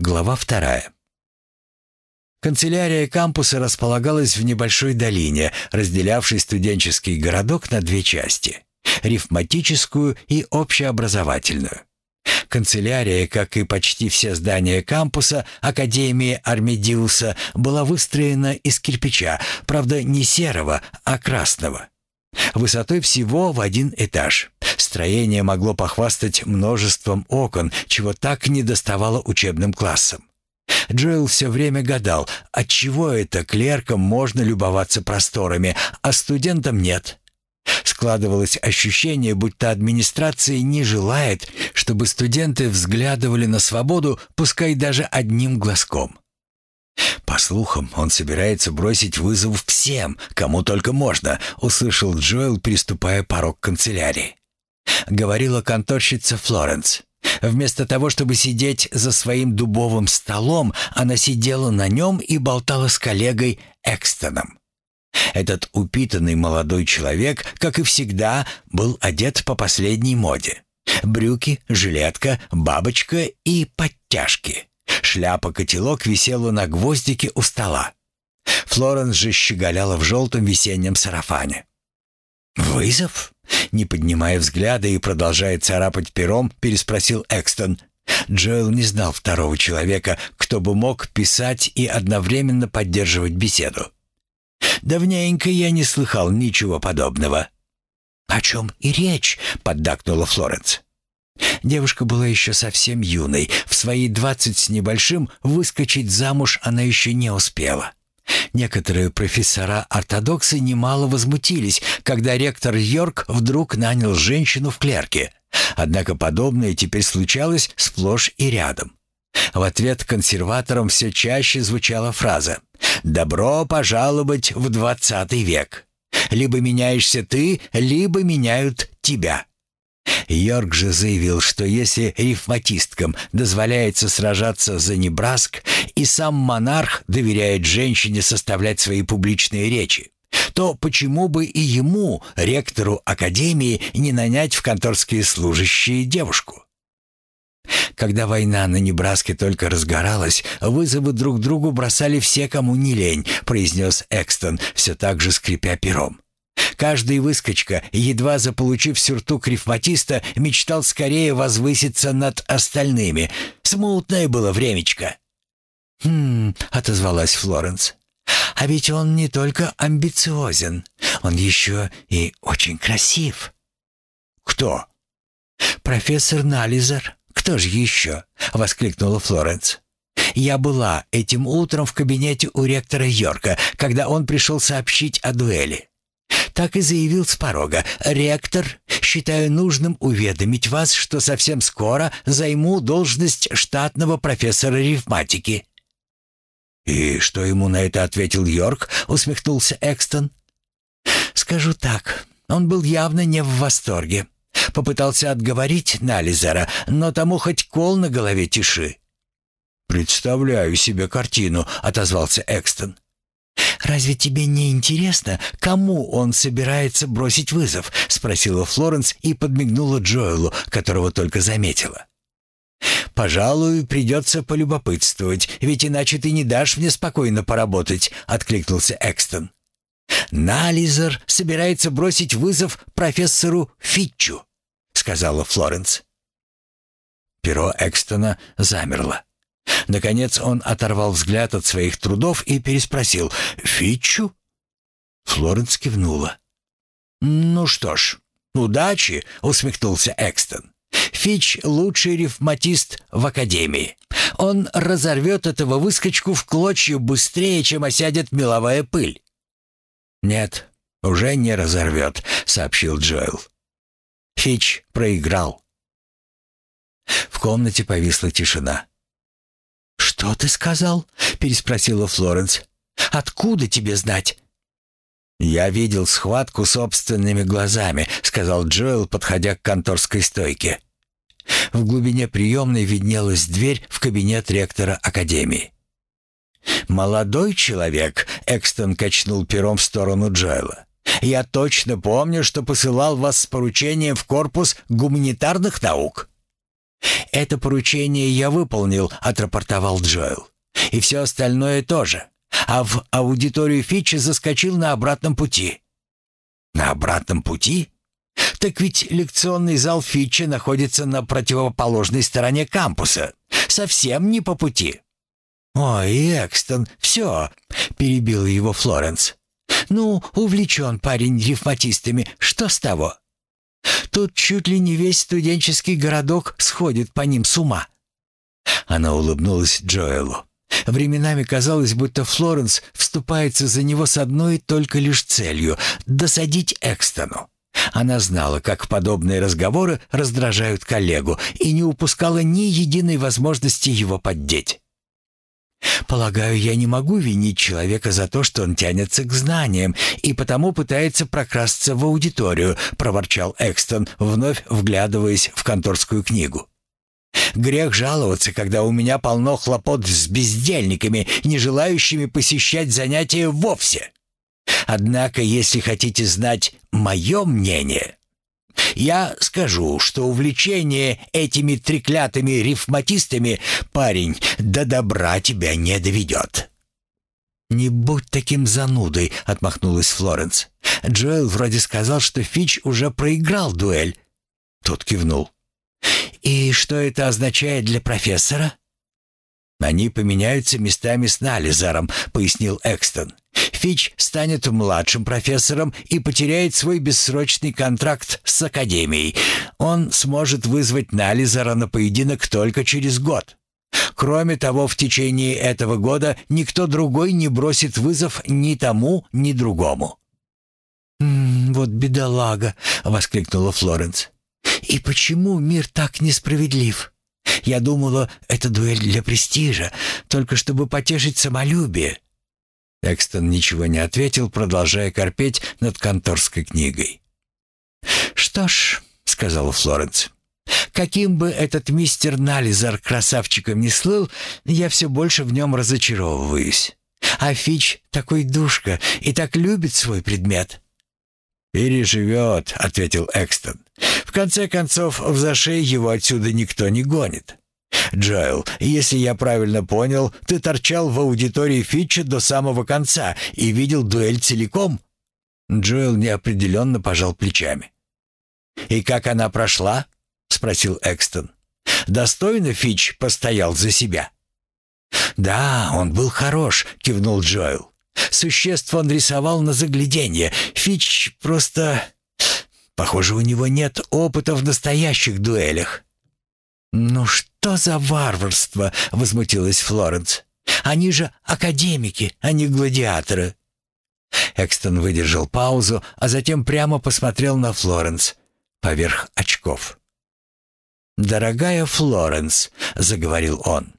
Глава вторая. Канцелярия кампуса располагалась в небольшой долине, разделявшей студенческий городок на две части — рифматическую и общеобразовательную. Канцелярия, как и почти все здания кампуса Академии Армедиуса, была выстроена из кирпича, правда не серого, а красного. Высотой всего в один этаж. Строение могло похвастать множеством окон, чего так не доставало учебным классам. Джоэл все время гадал, отчего это клеркам можно любоваться просторами, а студентам нет. Складывалось ощущение, будто администрация не желает, чтобы студенты взглядывали на свободу, пускай даже одним глазком. «По слухам, он собирается бросить вызов всем, кому только можно», — услышал Джоэл, приступая порог канцелярии. Говорила конторщица Флоренс. Вместо того, чтобы сидеть за своим дубовым столом, она сидела на нем и болтала с коллегой Экстоном. Этот упитанный молодой человек, как и всегда, был одет по последней моде. Брюки, жилетка, бабочка и подтяжки. Шляпа-котелок висела на гвоздике у стола. Флоренс же щеголяла в желтом весеннем сарафане. «Вызов?» Не поднимая взгляда и продолжая царапать пером, переспросил Экстон. Джоэл не знал второго человека, кто бы мог писать и одновременно поддерживать беседу. «Давненько я не слыхал ничего подобного». «О чем и речь?» — поддакнула Флоренс. Девушка была еще совсем юной. В свои двадцать с небольшим выскочить замуж она еще не успела. Некоторые профессора-ортодоксы немало возмутились, когда ректор Йорк вдруг нанял женщину в клерке. Однако подобное теперь случалось сплошь и рядом. В ответ консерваторам все чаще звучала фраза «Добро пожаловать в двадцатый век». Либо меняешься ты, либо меняют тебя. Йорк же заявил, что если рифматисткам дозволяется сражаться за Небраск, и сам монарх доверяет женщине составлять свои публичные речи, то почему бы и ему, ректору академии, не нанять в конторские служащие девушку? Когда война на Небраске только разгоралась, вызовы друг другу бросали все, кому не лень, произнес Экстон, все так же скрипя пером. Каждый выскочка, едва заполучив сюртук рифматиста, мечтал скорее возвыситься над остальными. Смутное было времечко. «Хм», — отозвалась Флоренс. «А ведь он не только амбициозен, он еще и очень красив». «Кто?» «Профессор Нализер. Кто же еще?» — воскликнула Флоренс. «Я была этим утром в кабинете у ректора Йорка, когда он пришел сообщить о дуэли так и заявил с порога. «Ректор, считаю нужным уведомить вас, что совсем скоро займу должность штатного профессора рифматики». «И что ему на это ответил Йорк?» — усмехнулся Экстон. «Скажу так, он был явно не в восторге. Попытался отговорить Нализера, но тому хоть кол на голове тиши». «Представляю себе картину», — отозвался Экстон. «Разве тебе не интересно, кому он собирается бросить вызов?» — спросила Флоренс и подмигнула Джоэлу, которого только заметила. «Пожалуй, придется полюбопытствовать, ведь иначе ты не дашь мне спокойно поработать», — откликнулся Экстон. «Нализер собирается бросить вызов профессору Фитчу», — сказала Флоренс. Перо Экстона замерло. Наконец он оторвал взгляд от своих трудов и переспросил «Фитчу?» Флоренс кивнула. «Ну что ж, удачи!» — усмехнулся Экстон. «Фич — лучший рифматист в Академии. Он разорвет этого выскочку в клочья быстрее, чем осядет меловая пыль». «Нет, уже не разорвет», — сообщил Джоэл. Фич проиграл. В комнате повисла тишина. «Что ты сказал?» — переспросила Флоренс. «Откуда тебе знать?» «Я видел схватку собственными глазами», — сказал Джоэл, подходя к конторской стойке. В глубине приемной виднелась дверь в кабинет ректора академии. «Молодой человек», — Экстон качнул пером в сторону Джоэла. «Я точно помню, что посылал вас с поручением в корпус гуманитарных наук». «Это поручение я выполнил», — отрапортовал Джоэл. «И все остальное тоже. А в аудиторию Фитча заскочил на обратном пути». «На обратном пути?» «Так ведь лекционный зал Фитча находится на противоположной стороне кампуса. Совсем не по пути». «Ой, Экстон, все», — перебил его Флоренс. «Ну, увлечен парень ревматистами, что с того? Тут чуть ли не весь студенческий городок сходит по ним с ума». Она улыбнулась Джоэлу. Временами казалось, будто Флоренс вступается за него с одной только лишь целью — досадить Экстону. Она знала, как подобные разговоры раздражают коллегу и не упускала ни единой возможности его поддеть. Полагаю, я не могу винить человека за то, что он тянется к знаниям и потому пытается прокрасться в аудиторию, проворчал Экстон, вновь вглядываясь в конторскую книгу. Грех жаловаться, когда у меня полно хлопот с бездельниками, не желающими посещать занятия вовсе. Однако, если хотите знать мое мнение, я скажу, что увлечение этими треклятыми рифматистами, парень, до добра тебя не доведет». «Не будь таким занудой», — отмахнулась Флоренс. «Джоэл вроде сказал, что Фич уже проиграл дуэль». Тот кивнул. «И что это означает для профессора?» «Они поменяются местами с Нализаром», — пояснил Экстон. «Фич станет младшим профессором и потеряет свой бессрочный контракт с Академией. Он сможет вызвать Нализара на поединок только через год. Кроме того, в течение этого года никто другой не бросит вызов ни тому, ни другому». «М -м, «Вот бедолага!» — воскликнула Флоренс. «И почему мир так несправедлив?» Я думала, это дуэль для престижа, только чтобы потешить самолюбие». Экстон ничего не ответил, продолжая корпеть над конторской книгой. «Что ж», — сказала Флоренс, — «каким бы этот мистер Нализар красавчиком ни слыл, я все больше в нем разочаровываюсь. А Фич такой душка и так любит свой предмет». «Переживет», — ответил Экстон. «В конце концов, в зашей его отсюда никто не гонит». «Джоэл, если я правильно понял, ты торчал в аудитории Фитча до самого конца и видел дуэль целиком?» Джоэл неопределенно пожал плечами. «И как она прошла?» — спросил Экстон. «Достойно Фич постоял за себя?» «Да, он был хорош», — кивнул Джоэл. Существ он рисовал на загляденье. Фич просто... Похоже, у него нет опыта в настоящих дуэлях. «Ну что за варварство?» — возмутилась Флоренс. «Они же академики, а не гладиаторы». Экстон выдержал паузу, а затем прямо посмотрел на Флоренс поверх очков. «Дорогая Флоренс», — заговорил он,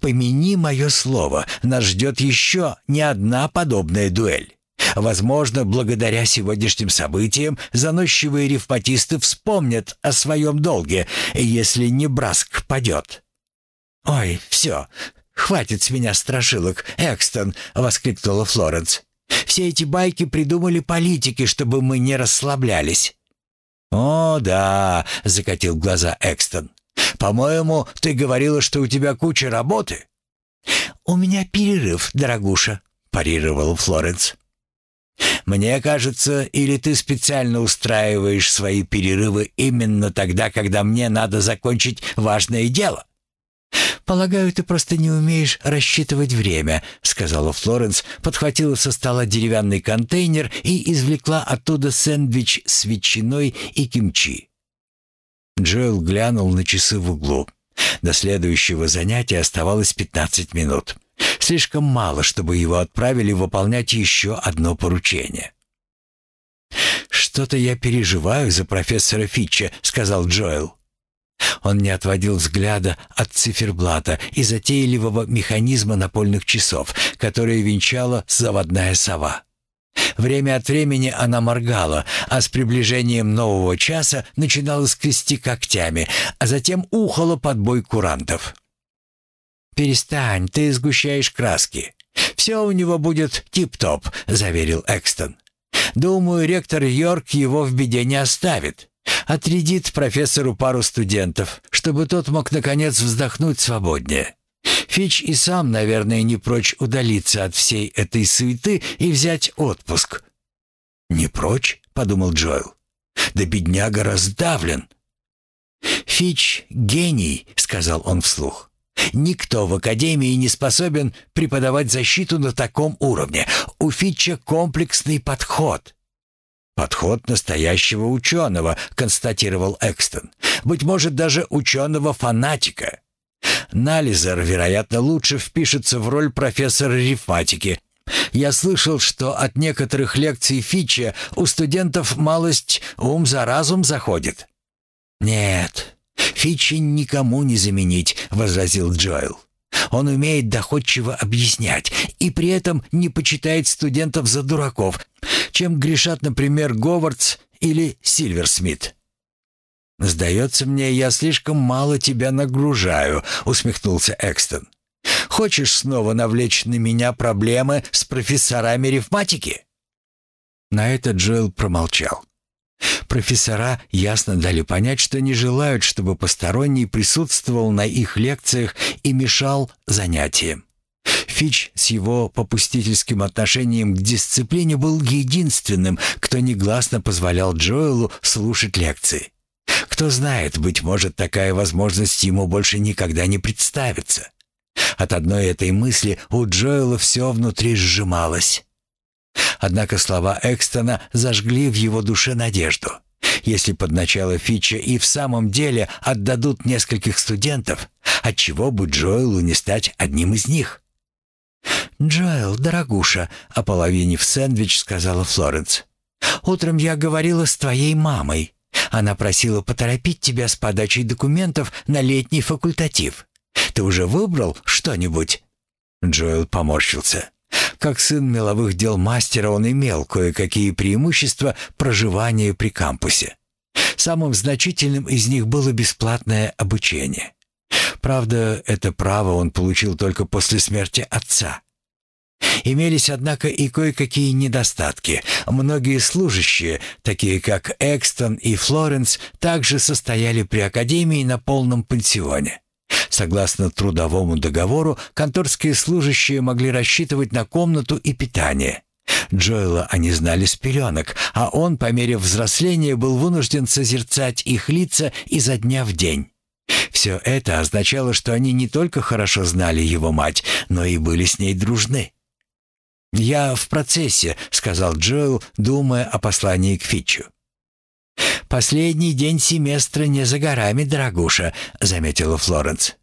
Помяни мое слово, нас ждет еще не одна подобная дуэль. Возможно, благодаря сегодняшним событиям заносчивые ревматисты вспомнят о своем долге, если не Браск падет. «Ой, все, хватит с меня страшилок, Экстон!» — воскликнула Флоренс. «Все эти байки придумали политики, чтобы мы не расслаблялись». «О, да!» — закатил глаза Экстон. По-моему, ты говорила, что у тебя куча работы». «У меня перерыв, дорогуша», — парировал Флоренс. «Мне кажется, или ты специально устраиваешь свои перерывы именно тогда, когда мне надо закончить важное дело?» «Полагаю, ты просто не умеешь рассчитывать время», — сказала Флоренс, подхватила со стола деревянный контейнер и извлекла оттуда сэндвич с ветчиной и кимчи. Джоэл глянул на часы в углу. До следующего занятия оставалось 15 минут. Слишком мало, чтобы его отправили выполнять еще одно поручение. «Что-то я переживаю за профессора Фитча», — сказал Джоэл. Он не отводил взгляда от циферблата и затейливого механизма напольных часов, которые венчала заводная сова. Время от времени она моргала, а с приближением нового часа начинала скрести когтями, а затем ухала под бой курантов. «Перестань, ты сгущаешь краски. Все у него будет тип-топ», — заверил Экстон. «Думаю, ректор Йорк его в беде не оставит. Отрядит профессору пару студентов, чтобы тот мог наконец вздохнуть свободнее. Фич и сам, наверное, не прочь удалиться от всей этой суеты и взять отпуск. «Не прочь?» — подумал Джоэл. «Да бедняга раздавлен». «Фич — гений», — сказал он вслух. «Никто в Академии не способен преподавать защиту на таком уровне. У Фитча комплексный подход». «Подход настоящего ученого», — констатировал Экстон. «Быть может, даже ученого-фанатика». Нализер, вероятно, лучше впишется в роль профессора рифматики. Я слышал, что от некоторых лекций Фича у студентов малость ум за разум заходит. «Нет, Фичи никому не заменить», — возразил Джоэл. «Он умеет доходчиво объяснять и при этом не почитает студентов за дураков, чем грешат, например, Говардс или Сильверсмит». «Сдается мне, я слишком мало тебя нагружаю», — усмехнулся Экстон. «Хочешь снова навлечь на меня проблемы с профессорами рифматики?» На это Джоэл промолчал. Профессора ясно дали понять, что не желают, чтобы посторонний присутствовал на их лекциях и мешал занятиям. Фич с его попустительским отношением к дисциплине был единственным, кто негласно позволял Джоэлу слушать лекции. Кто знает, быть может, такая возможность ему больше никогда не представится. От одной этой мысли у Джоэла все внутри сжималось. Однако слова Экстона зажгли в его душе надежду. Если под начало Фича и в самом деле отдадут нескольких студентов, отчего бы Джоэлу не стать одним из них? «Джоэл, дорогуша», — ополовинив сэндвич, сказала Флоренс. «Утром я говорила с твоей мамой. Она просила поторопить тебя с подачей документов на летний факультатив. Ты уже выбрал что-нибудь?» Джоэл поморщился. Как сын меловых дел мастера он имел кое-какие преимущества проживания при кампусе. Самым значительным из них было бесплатное обучение. Правда, это право он получил только после смерти отца. Имелись, однако, и кое-какие недостатки. Многие служащие, такие как Экстон и Флоренс, также состояли при Академии на полном пансионе. Согласно трудовому договору, конторские служащие могли рассчитывать на комнату и питание. Джоэла они знали с пеленок, а он, по мере взросления, был вынужден созерцать их лица изо дня в день. Все это означало, что они не только хорошо знали его мать, но и были с ней дружны. «Я в процессе», — сказал Джоэл, думая о послании к Фитчу. «Последний день семестра не за горами, дорогуша», — заметила Флоренс.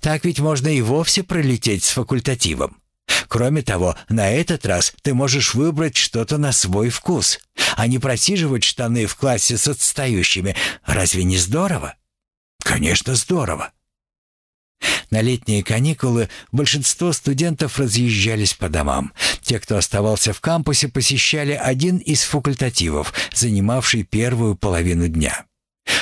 «Так ведь можно и вовсе пролететь с факультативом. Кроме того, на этот раз ты можешь выбрать что-то на свой вкус, а не просиживать штаны в классе с отстающими. Разве не здорово?» «Конечно, здорово. На летние каникулы большинство студентов разъезжались по домам. Те, кто оставался в кампусе, посещали один из факультативов, занимавший первую половину дня.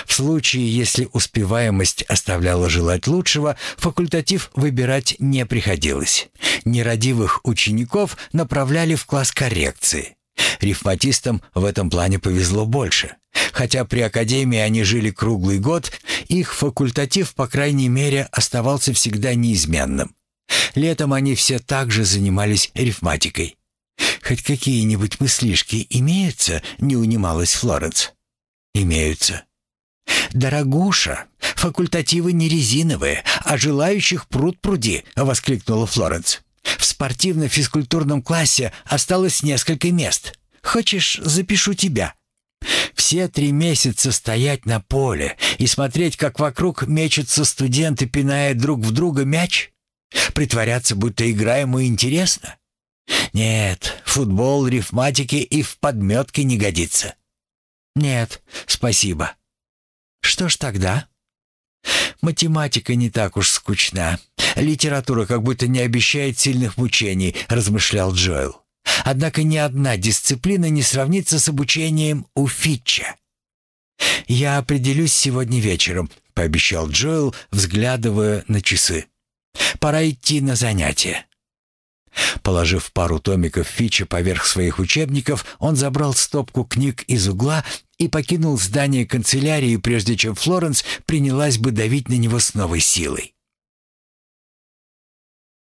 В случае, если успеваемость оставляла желать лучшего, факультатив выбирать не приходилось. Нерадивых учеников направляли в класс коррекции. Рифматистам в этом плане повезло больше. Хотя при академии они жили круглый год, их факультатив, по крайней мере, оставался всегда неизменным. Летом они все также занимались рифматикой. «Хоть какие-нибудь мыслишки имеются?» — не унималась Флоренс. «Имеются». «Дорогуша, факультативы не резиновые, а желающих пруд пруди!» — воскликнула Флоренс. «В спортивно-физкультурном классе осталось несколько мест. Хочешь, запишу тебя?» Все три месяца стоять на поле и смотреть, как вокруг мечутся студенты, пиная друг в друга мяч? Притворяться, будто игра ему интересна? Нет, футбол рифматики и в подметке не годится. Нет, спасибо. Что ж тогда? Математика не так уж скучна. Литература как будто не обещает сильных мучений, размышлял Джоэл. Однако ни одна дисциплина не сравнится с обучением у Фитча. «Я определюсь сегодня вечером», — пообещал Джоэл, взглядывая на часы. «Пора идти на занятия». Положив пару томиков Фича поверх своих учебников, он забрал стопку книг из угла и покинул здание канцелярии, прежде чем Флоренс принялась бы давить на него с новой силой.